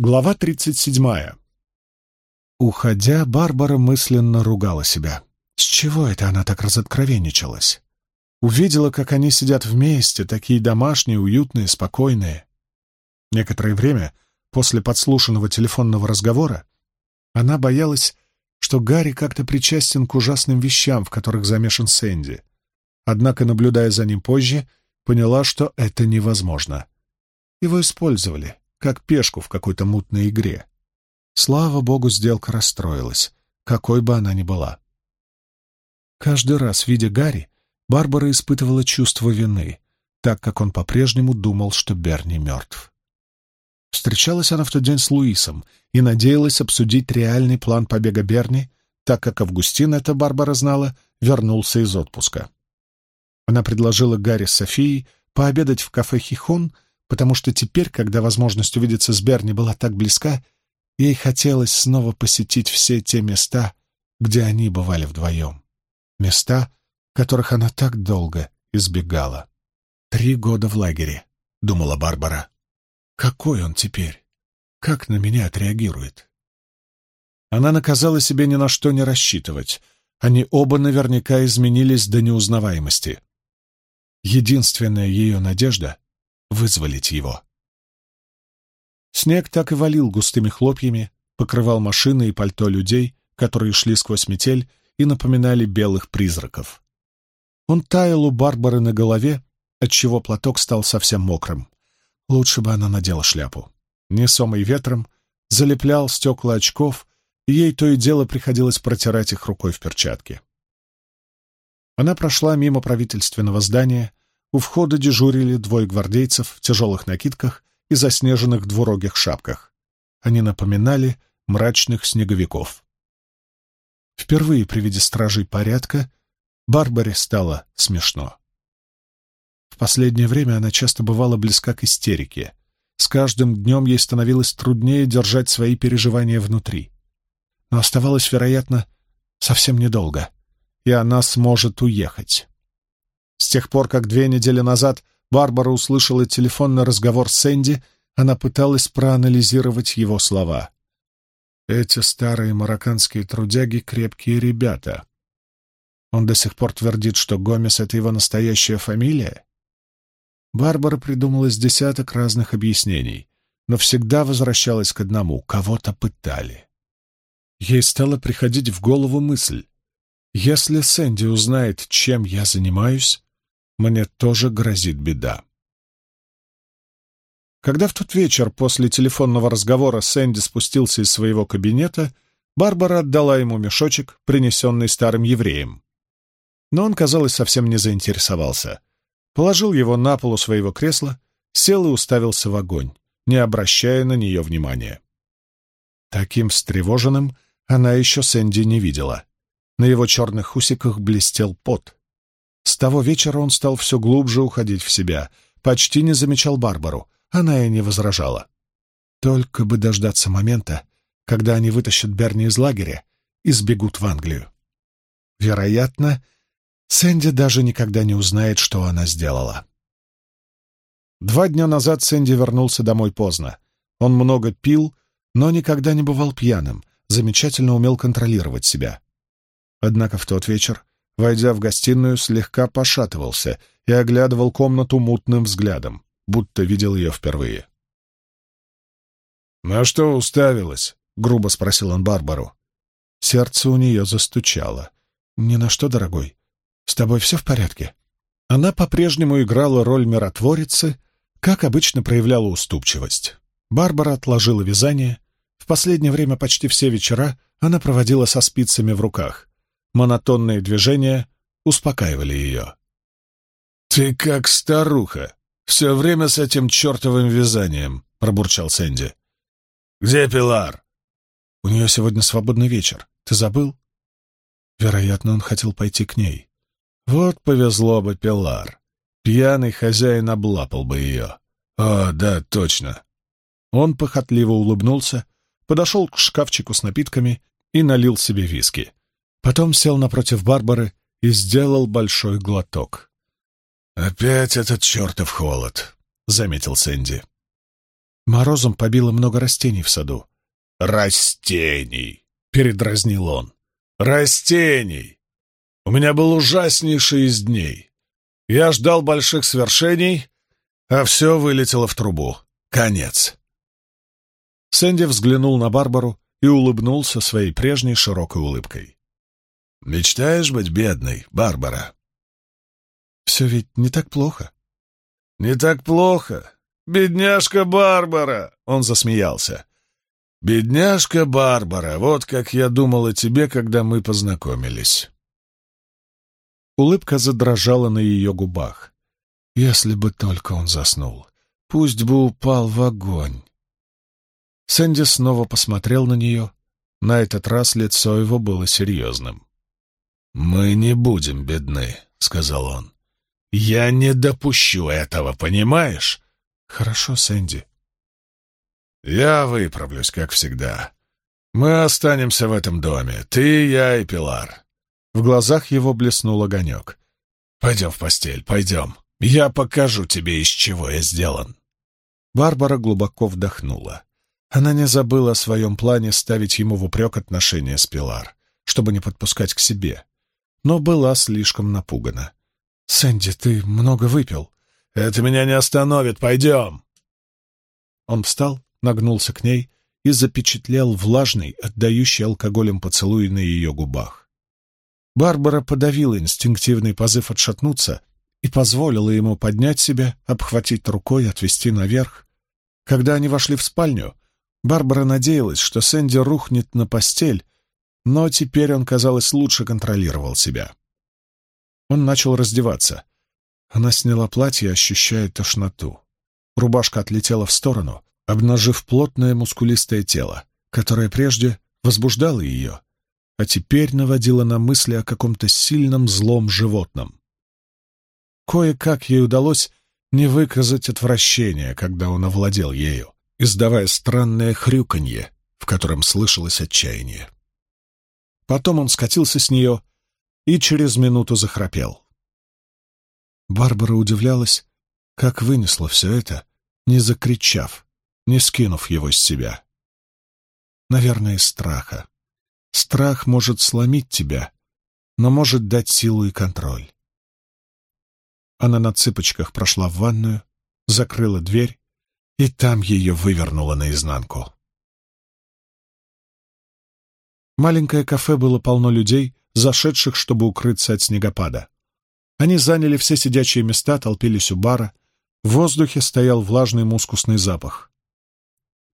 Глава 37. Уходя, Барбара мысленно ругала себя. С чего это она так разоткровенничалась? Увидела, как они сидят вместе, такие домашние, уютные, спокойные. Некоторое время после подслушанного телефонного разговора она боялась, что Гарри как-то причастен к ужасным вещам, в которых замешан Сэнди. Однако, наблюдая за ним позже, поняла, что это невозможно. Его использовали, как пешку в какой-то мутной игре. Слава богу, сделка расстроилась, какой бы она ни была. Каждый раз, видя Гарри, Барбара испытывала чувство вины, так как он по-прежнему думал, что Берни мертв. Встречалась она в тот день с Луисом и надеялась обсудить реальный план побега Берни, так как Августин, это Барбара знала, вернулся из отпуска. Она предложила Гарри с Софией пообедать в кафе «Хихон», потому что теперь, когда возможность увидеться с Берни была так близка, ей хотелось снова посетить все те места, где они бывали вдвоем. Места, которых она так долго избегала. «Три года в лагере», — думала Барбара. «Какой он теперь? Как на меня отреагирует?» Она наказала себе ни на что не рассчитывать. Они оба наверняка изменились до неузнаваемости. Единственная ее надежда вызволить его. Снег так и валил густыми хлопьями, покрывал машины и пальто людей, которые шли сквозь метель и напоминали белых призраков. Он таял у Барбары на голове, отчего платок стал совсем мокрым. Лучше бы она надела шляпу. Несомый ветром, залеплял стекла очков, и ей то и дело приходилось протирать их рукой в перчатке. Она прошла мимо правительственного здания, у входа дежурили двое гвардейцев в тяжелых накидках и заснеженных двурогих шапках. Они напоминали мрачных снеговиков. Впервые при виде стражей порядка Барбаре стало смешно. В последнее время она часто бывала близка к истерике. С каждым днем ей становилось труднее держать свои переживания внутри. Но оставалось, вероятно, совсем недолго, и она сможет уехать. С тех пор, как две недели назад Барбара услышала телефонный разговор с Энди, она пыталась проанализировать его слова. «Эти старые марокканские трудяги — крепкие ребята». Он до сих пор твердит, что Гомес — это его настоящая фамилия? Барбара придумала с десяток разных объяснений, но всегда возвращалась к одному — кого-то пытали. Ей стала приходить в голову мысль, если Сэнди узнает, чем я занимаюсь, мне тоже грозит беда. Когда в тот вечер после телефонного разговора Сэнди спустился из своего кабинета, Барбара отдала ему мешочек, принесенный старым евреем. Но он, казалось, совсем не заинтересовался. Положил его на полу своего кресла, сел и уставился в огонь, не обращая на нее внимания. Таким встревоженным она еще Сэнди не видела. На его черных усиках блестел пот. С того вечера он стал все глубже уходить в себя, почти не замечал Барбару, она и не возражала. Только бы дождаться момента, когда они вытащат Берни из лагеря и сбегут в Англию. Вероятно, Сэнди даже никогда не узнает, что она сделала. Два дня назад Сэнди вернулся домой поздно. Он много пил, но никогда не бывал пьяным, замечательно умел контролировать себя. Однако в тот вечер войдя в гостиную, слегка пошатывался и оглядывал комнату мутным взглядом, будто видел ее впервые. «На что уставилась?» — грубо спросил он Барбару. Сердце у нее застучало. «Ни на что, дорогой. С тобой все в порядке?» Она по-прежнему играла роль миротворицы, как обычно проявляла уступчивость. Барбара отложила вязание. В последнее время почти все вечера она проводила со спицами в руках, монотонные движения успокаивали ее. «Ты как старуха! Все время с этим чертовым вязанием!» — пробурчал Сэнди. «Где Пилар?» «У нее сегодня свободный вечер. Ты забыл?» Вероятно, он хотел пойти к ней. Вот повезло бы Пилар. Пьяный хозяин облапал бы ее. «О, да, точно!» Он похотливо улыбнулся, подошел к шкафчику с напитками и налил себе виски. Потом сел напротив Барбары и сделал большой глоток. «Опять этот чертов холод», — заметил Сэнди. Морозом побило много растений в саду. «Растений!» — передразнил он. «Растений! У меня был ужаснейший из дней. Я ждал больших свершений, а все вылетело в трубу. Конец!» Сэнди взглянул на Барбару и улыбнулся своей прежней широкой улыбкой. «Мечтаешь быть бедной, Барбара?» «Все ведь не так плохо». «Не так плохо. Бедняжка Барбара!» — он засмеялся. «Бедняжка Барбара, вот как я думал о тебе, когда мы познакомились». Улыбка задрожала на ее губах. Если бы только он заснул. Пусть бы упал в огонь. Сэнди снова посмотрел на нее. На этот раз лицо его было серьезным. «Мы не будем бедны», — сказал он. «Я не допущу этого, понимаешь?» «Хорошо, Сэнди». «Я выправлюсь, как всегда. Мы останемся в этом доме, ты, я и Пилар». В глазах его блеснул огонек. «Пойдем в постель, пойдем. Я покажу тебе, из чего я сделан». Барбара глубоко вдохнула. Она не забыла о своем плане ставить ему в упрек отношения с Пилар, чтобы не подпускать к себе, но была слишком напугана. «Сэнди, ты много выпил». «Это меня не остановит, пойдем!» Он встал, нагнулся к ней и запечатлел влажный, отдающий алкоголем поцелуй на ее губах. Барбара подавила инстинктивный позыв отшатнуться и позволила ему поднять себя, обхватить рукой, отвести наверх. Когда они вошли в спальню, Барбара надеялась, что Сэнди рухнет на постель, но теперь он, казалось, лучше контролировал себя. Он начал раздеваться. Она сняла платье, ощущая тошноту. Рубашка отлетела в сторону, обнажив плотное мускулистое тело, которое прежде возбуждало ее, а теперь наводило на мысли о каком-то сильном злом животном. Кое-как ей удалось не выказать отвращения, когда он овладел ею, издавая странное хрюканье, в котором слышалось отчаяние. Потом он скатился с нее и через минуту захрапел. Барбара удивлялась, как вынесла все это, не закричав, не скинув его с себя. Наверное, из страха. Страх может сломить тебя, но может дать силу и контроль. Она на цыпочках прошла в ванную, закрыла дверь, и там ее вывернуло наизнанку. Маленькое кафе было полно людей, зашедших, чтобы укрыться от снегопада. Они заняли все сидячие места, толпились у бара. В воздухе стоял влажный мускусный запах.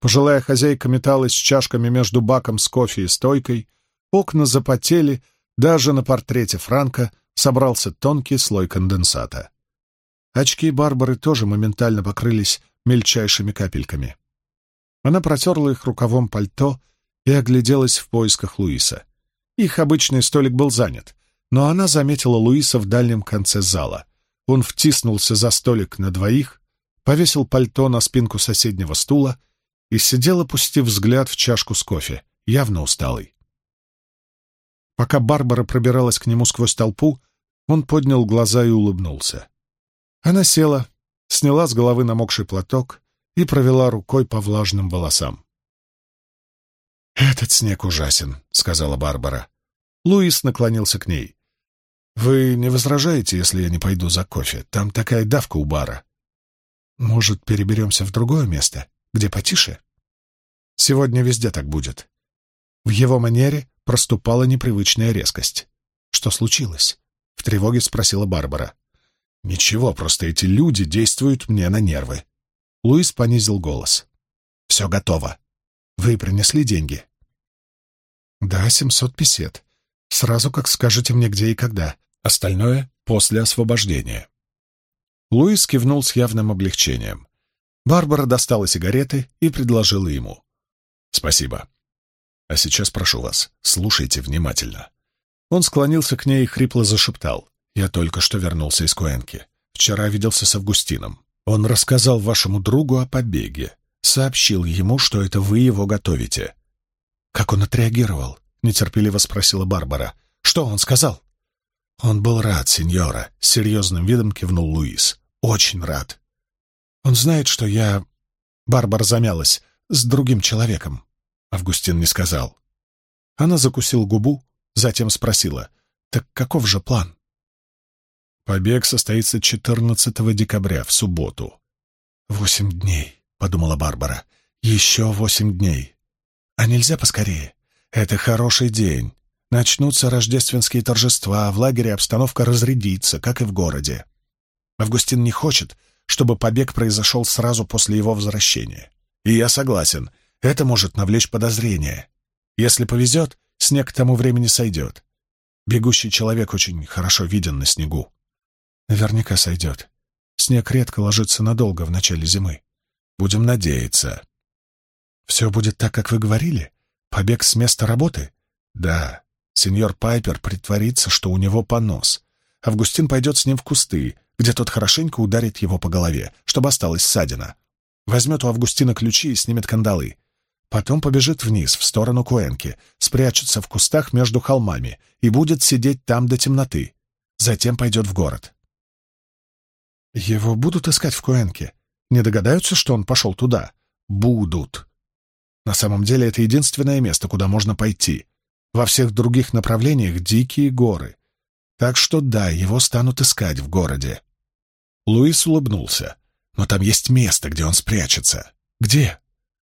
Пожилая хозяйка металась с чашками между баком с кофе и стойкой. Окна запотели, даже на портрете Франка собрался тонкий слой конденсата. Очки Барбары тоже моментально покрылись мельчайшими капельками. Она протерла их рукавом пальто и огляделась в поисках Луиса. Их обычный столик был занят, но она заметила Луиса в дальнем конце зала. Он втиснулся за столик на двоих, повесил пальто на спинку соседнего стула и сидел, опустив взгляд в чашку с кофе, явно усталый. Пока Барбара пробиралась к нему сквозь толпу, он поднял глаза и улыбнулся. Она села, сняла с головы намокший платок и провела рукой по влажным волосам. «Этот снег ужасен», — сказала Барбара. Луис наклонился к ней. «Вы не возражаете, если я не пойду за кофе? Там такая давка у бара. Может, переберемся в другое место, где потише? Сегодня везде так будет». В его манере проступала непривычная резкость. «Что случилось?» — в тревоге спросила Барбара. «Ничего, просто эти люди действуют мне на нервы». Луис понизил голос. «Все готово. Вы принесли деньги? Да, семьсот песет. Сразу как скажете мне, где и когда. Остальное — после освобождения. Луис кивнул с явным облегчением. Барбара достала сигареты и предложила ему. «Спасибо. А сейчас прошу вас, слушайте внимательно». Он склонился к ней и хрипло зашептал. «Я только что вернулся из Куэнки. Вчера виделся с Августином. Он рассказал вашему другу о побеге сообщил ему, что это вы его готовите. «Как он отреагировал?» — нетерпеливо спросила Барбара. «Что он сказал?» «Он был рад, сеньора», — серьезным видом кивнул Луис. «Очень рад. Он знает, что я Барбара замялась. «С другим человеком». Августин не сказал. Она закусила губу, затем спросила. «Так каков же план?» «Побег состоится 14 декабря, в субботу». «Восемь дней», — подумала Барбара. «Еще восемь дней. А нельзя поскорее? Это хороший день. Начнутся рождественские торжества, в лагере обстановка разрядится, как и в городе. Августин не хочет, чтобы побег произошел сразу после его возвращения. И я согласен, это может навлечь подозрения. Если повезет, снег к тому времени сойдет. Бегущий человек очень хорошо виден на снегу. Наверняка сойдет. Снег редко ложится надолго в начале зимы. Будем надеяться. Все будет так, как вы говорили? Побег с места работы? Да. Сеньор Пайпер притворится, что у него понос. Августин пойдет с ним в кусты, где тот хорошенько ударит его по голове, чтобы осталась ссадина. Возьмет у Августина ключи и снимет кандалы. Потом побежит вниз, в сторону Куэнки, спрячется в кустах между холмами и будет сидеть там до темноты. Затем пойдет в город. Его будут искать в Куэнке. Не догадаются, что он пошел туда? Будут. На самом деле это единственное место, куда можно пойти. Во всех других направлениях дикие горы. Так что да, его станут искать в городе. Луис улыбнулся. Но там есть место, где он спрячется. Где?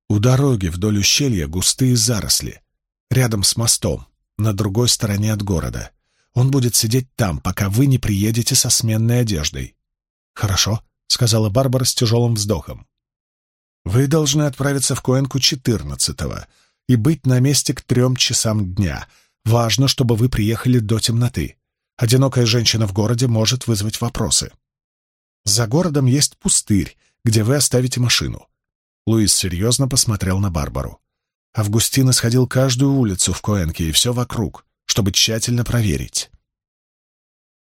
У дороги вдоль ущелья густые заросли. Рядом с мостом, на другой стороне от города. Он будет сидеть там, пока вы не приедете со сменной одеждой. «Хорошо», — сказала Барбара с тяжелым вздохом. «Вы должны отправиться в Коэнку четырнадцатого и быть на месте к трем часам дня. Важно, чтобы вы приехали до темноты. Одинокая женщина в городе может вызвать вопросы. За городом есть пустырь, где вы оставите машину. Луис серьезно посмотрел на Барбару. Августин исходил каждую улицу в Коэнке и все вокруг, чтобы тщательно проверить.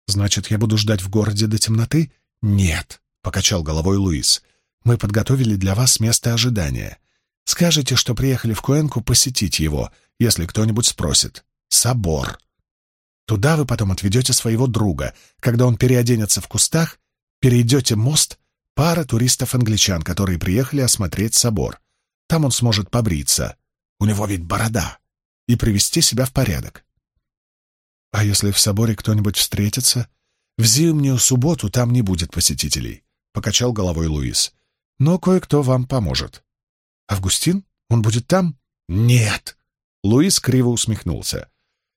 «Значит, я буду ждать в городе до темноты?» «Нет», — покачал головой Луис. «Мы подготовили для вас место ожидания. Скажите, что приехали в Коэнку посетить его, если кто-нибудь спросит. Собор. Туда вы потом отведете своего друга. Когда он переоденется в кустах, перейдете мост, пара туристов-англичан, которые приехали осмотреть собор. Там он сможет побриться. У него ведь борода. И привести себя в порядок. А если в соборе кто-нибудь встретится? В зимнюю субботу там не будет посетителей, — покачал головой Луис. Но кое-кто вам поможет. Августин? Он будет там? Нет. Луис криво усмехнулся.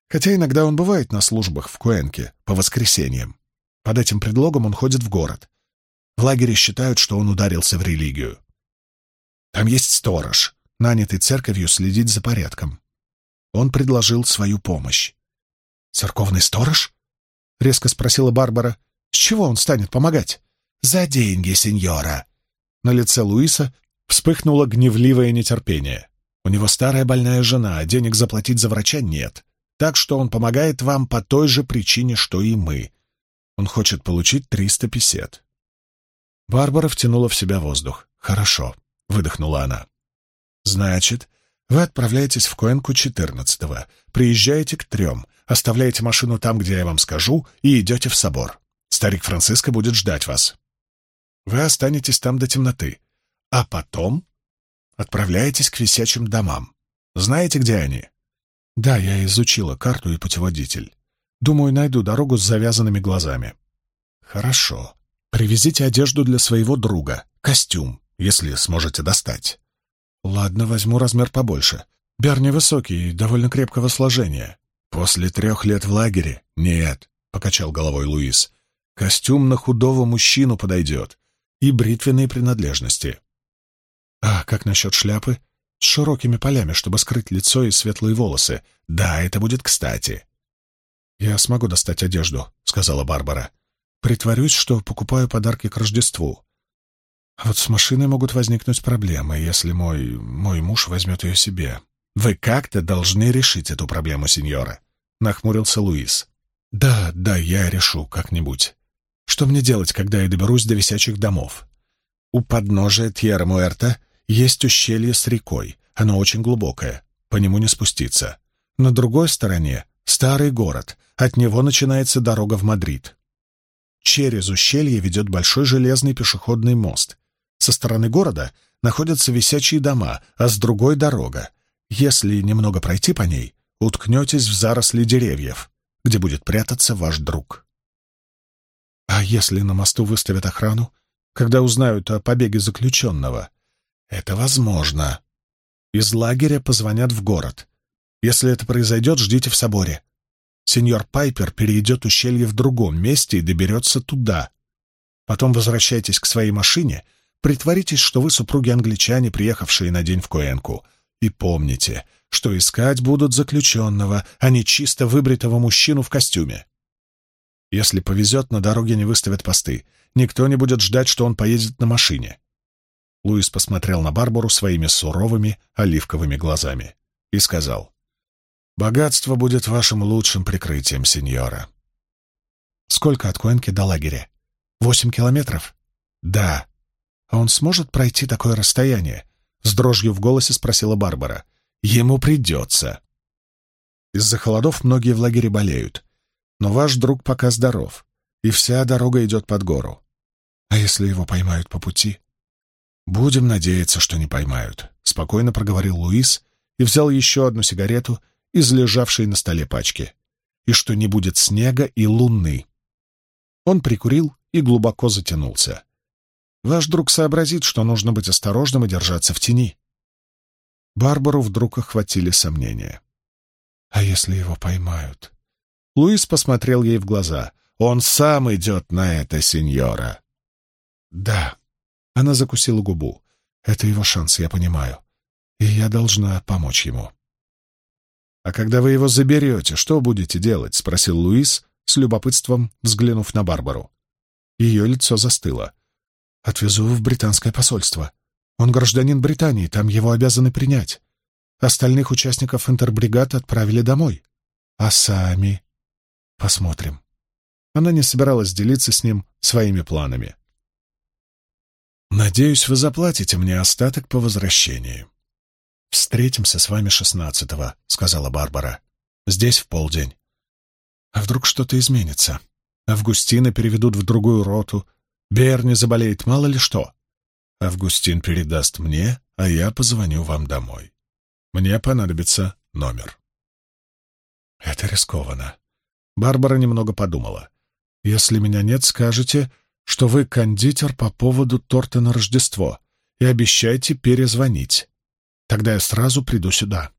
Хотя иногда он бывает на службах в Куэнке по воскресеньям. Под этим предлогом он ходит в город. В лагере считают, что он ударился в религию. Там есть сторож, нанятый церковью следить за порядком. Он предложил свою помощь. «Церковный сторож?» — резко спросила Барбара. «С чего он станет помогать?» «За деньги, сеньора!» На лице Луиса вспыхнуло гневливое нетерпение. У него старая больная жена, а денег заплатить за врача нет. Так что он помогает вам по той же причине, что и мы. Он хочет получить триста писет. Барбара втянула в себя воздух. «Хорошо», — выдохнула она. «Значит, вы отправляетесь в Коэнку четырнадцатого, приезжаете к трем, оставляете машину там, где я вам скажу, и идете в собор. Старик Франциско будет ждать вас. Вы останетесь там до темноты, а потом отправляетесь к висячим домам. Знаете, где они?» «Да, я изучила карту и путеводитель. Думаю, найду дорогу с завязанными глазами. Хорошо. Привезите одежду для своего друга. Костюм, если сможете достать. Ладно, возьму размер побольше. Берни высокий и довольно крепкого сложения. После трех лет в лагере? Нет, — покачал головой Луис. Костюм на худого мужчину подойдет. И бритвенные принадлежности. А как насчет шляпы? С широкими полями, чтобы скрыть лицо и светлые волосы. Да, это будет кстати. «Я смогу достать одежду», — сказала Барбара. «Притворюсь, что покупаю подарки к Рождеству. А вот с машиной могут возникнуть проблемы, если мой... мой муж возьмет ее себе». «Вы как-то должны решить эту проблему, сеньора», — нахмурился Луис. «Да, да, я решу как-нибудь. Что мне делать, когда я доберусь до висячих домов?» «У подножия Тьерра-Муэрта есть ущелье с рекой. Оно очень глубокое, по нему не спуститься. На другой стороне — старый город, от него начинается дорога в Мадрид. Через ущелье ведет большой железный пешеходный мост. Со стороны города находятся висячие дома, а с другой — дорога. Если немного пройти по ней, уткнетесь в заросли деревьев, где будет прятаться ваш друг. А если на мосту выставят охрану, когда узнают о побеге заключенного? Это возможно. Из лагеря позвонят в город. Если это произойдет, ждите в соборе. Сеньор Пайпер перейдет ущелье в другом месте и доберется туда. Потом возвращайтесь к своей машине, притворитесь, что вы супруги-англичане, приехавшие на день в Коэнку. И помните, что искать будут заключенного, а не чисто выбритого мужчину в костюме. Если повезет, на дороге не выставят посты. Никто не будет ждать, что он поедет на машине. Луис посмотрел на Барбару своими суровыми оливковыми глазами и сказал, «Богатство будет вашим лучшим прикрытием, сеньора». «Сколько от Куэнки до лагеря? Восемь километров?» «Да». «А он сможет пройти такое расстояние?» С дрожью в голосе спросила Барбара. «Ему придется». Из-за холодов многие в лагере болеют. Но ваш друг пока здоров, и вся дорога идет под гору. А если его поймают по пути? Будем надеяться, что не поймают, — спокойно проговорил Луис и взял еще одну сигарету из лежавшей на столе пачки. И что не будет снега и луны. Он прикурил и глубоко затянулся. Ваш друг сообразит, что нужно быть осторожным и держаться в тени. Барбару вдруг охватили сомнения. А если его поймают? Луис посмотрел ей в глаза. «Он сам идет на это, сеньора!» «Да». Она закусила губу. «Это его шанс, я понимаю. И я должна помочь ему». «А когда вы его заберете, что будете делать?» — спросил Луис, с любопытством взглянув на Барбару. Ее лицо застыло. «Отвезу в британское посольство. Он гражданин Британии, там его обязаны принять. Остальных участников интербригад отправили домой. А сами...» Посмотрим. Она не собиралась делиться с ним своими планами. «Надеюсь, вы заплатите мне остаток по возвращении». «Встретимся с вами шестнадцатого», — сказала Барбара. «Здесь в полдень». «А вдруг что-то изменится? Августина переведут в другую роту. Берни заболеет, мало ли что. Августин передаст мне, а я позвоню вам домой. Мне понадобится номер». «Это рискованно», Барбара немного подумала. «Если меня нет, скажете, что вы кондитер по поводу торта на Рождество и обещайте перезвонить. Тогда я сразу приду сюда».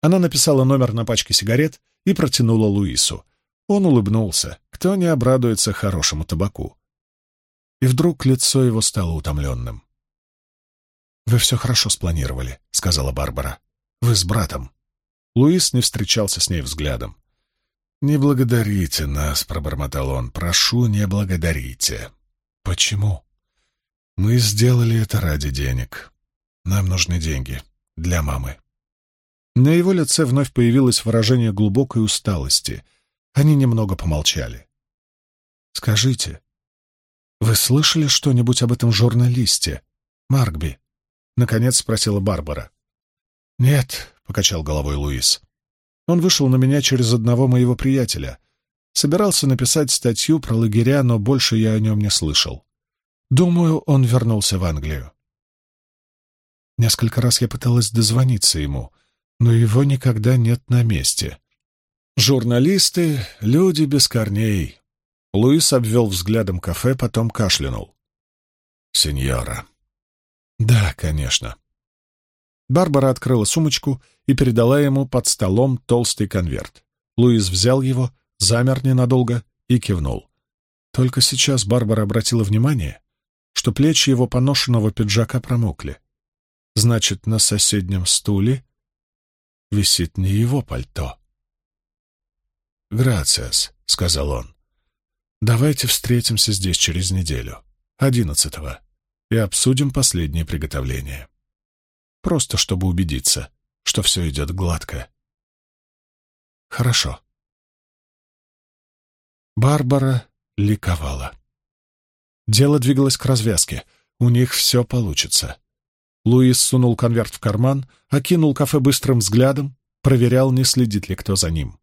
Она написала номер на пачке сигарет и протянула Луису. Он улыбнулся. Кто не обрадуется хорошему табаку? И вдруг лицо его стало утомленным. «Вы все хорошо спланировали», — сказала Барбара. «Вы с братом». Луис не встречался с ней взглядом. «Не благодарите нас», — пробормотал он. «Прошу, не благодарите». «Почему?» «Мы сделали это ради денег. Нам нужны деньги. Для мамы». На его лице вновь появилось выражение глубокой усталости. Они немного помолчали. «Скажите, вы слышали что-нибудь об этом журналисте, Маркби?» — наконец спросила Барбара. «Нет», — покачал головой Луис. Он вышел на меня через одного моего приятеля. Собирался написать статью про лагеря, но больше я о нем не слышал. Думаю, он вернулся в Англию. Несколько раз я пыталась дозвониться ему, но его никогда нет на месте. Журналисты — люди без корней. Луис обвел взглядом кафе, потом кашлянул. «Сеньора». «Да, конечно». Барбара открыла сумочку и передала ему под столом толстый конверт. Луис взял его, замер ненадолго и кивнул. Только сейчас Барбара обратила внимание, что плечи его поношенного пиджака промокли. Значит, на соседнем стуле висит не его пальто. «Грациас», — сказал он. «Давайте встретимся здесь через неделю, одиннадцатого, и обсудим последние приготовления» просто чтобы убедиться, что все идет гладко. Хорошо. Барбара ликовала. Дело двигалось к развязке. У них все получится. Луис сунул конверт в карман, окинул кафе быстрым взглядом, проверял, не следит ли кто за ним.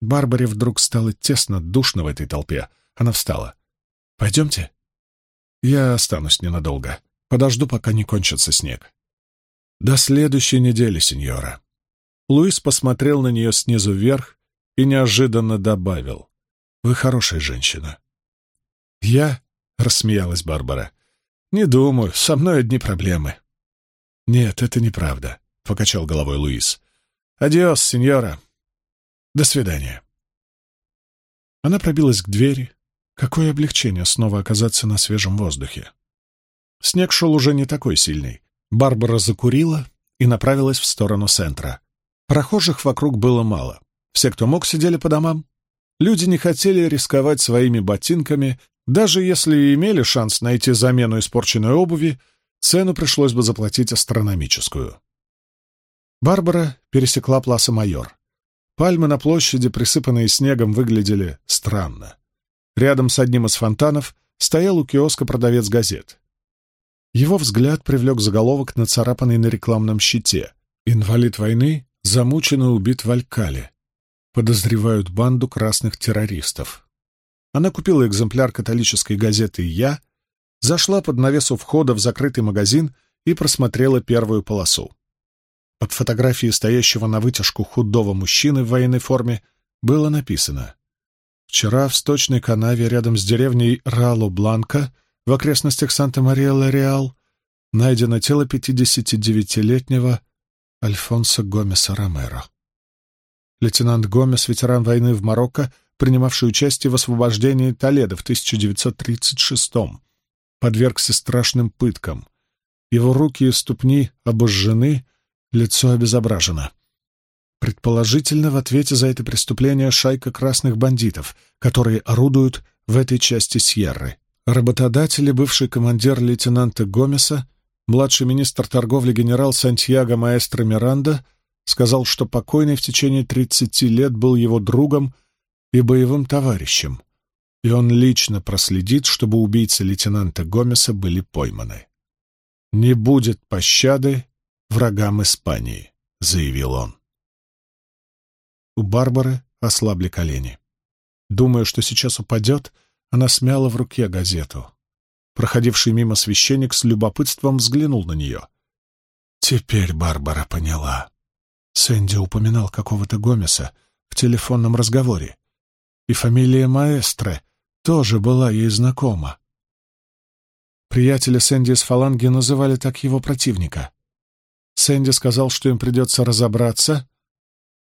Барбаре вдруг стало тесно, душно в этой толпе. Она встала. «Пойдемте?» «Я останусь ненадолго», Подожду, пока не кончится снег. До следующей недели, сеньора. Луис посмотрел на нее снизу вверх и неожиданно добавил. «Вы хорошая женщина». «Я?» — рассмеялась Барбара. «Не думаю, со мной одни проблемы». «Нет, это неправда», — покачал головой Луис. «Адиос, сеньора. До свидания». Она пробилась к двери. Какое облегчение снова оказаться на свежем воздухе. Снег шел уже не такой сильный. Барбара закурила и направилась в сторону центра. Прохожих вокруг было мало. Все, кто мог, сидели по домам. Люди не хотели рисковать своими ботинками, даже если имели шанс найти замену испорченной обуви, цену пришлось бы заплатить астрономическую. Барбара пересекла Пласа Майор. Пальмы на площади, присыпанные снегом, выглядели странно. Рядом с одним из фонтанов стоял у киоска продавец газет. Его взгляд привлек заголовок, нацарапанный на рекламном щите. «Инвалид войны замучен и убит в Алькале. Подозревают банду красных террористов». Она купила экземпляр католической газеты «Я», зашла под навес у входа в закрытый магазин и просмотрела первую полосу. Под фотографией стоящего на вытяжку худого мужчины в военной форме было написано «Вчера в сточной канаве рядом с деревней Рало-Бланка в окрестностях Санта-Мария-Ла-Реал найдено тело 59-летнего Альфонсо Гомеса Ромеро. Лейтенант Гомес, ветеран войны в Марокко, принимавший участие в освобождении Толедо в 1936-м, подвергся страшным пыткам. Его руки и ступни обожжены, лицо обезображено. Предположительно, в ответе за это преступление шайка красных бандитов, которые орудуют в этой части Сьерры. Работодатели, бывший командир лейтенанта Гомеса, младший министр торговли генерал Сантьяго Маэстро Миранда, сказал, что покойный в течение 30 лет был его другом и боевым товарищем, и он лично проследит, чтобы убийцы лейтенанта Гомеса были пойманы. «Не будет пощады врагам Испании», — заявил он. У Барбары ослабли колени. Думая, что сейчас упадет, она смяла в руке газету. Проходивший мимо священник с любопытством взглянул на нее. Теперь Барбара поняла. Сэнди упоминал какого-то Гомеса в телефонном разговоре, и фамилия Маэстро тоже была ей знакома. Приятели Сэнди из фаланги называли так его противника. Сэнди сказал, что им придется разобраться,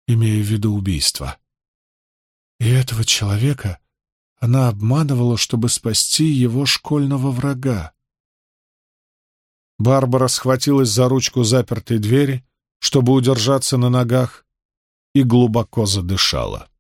имея в виду убийство. И этого человека она обманывала, чтобы спасти его школьного врага. Барбара схватилась за ручку запертой двери, чтобы удержаться на ногах, и глубоко задышала.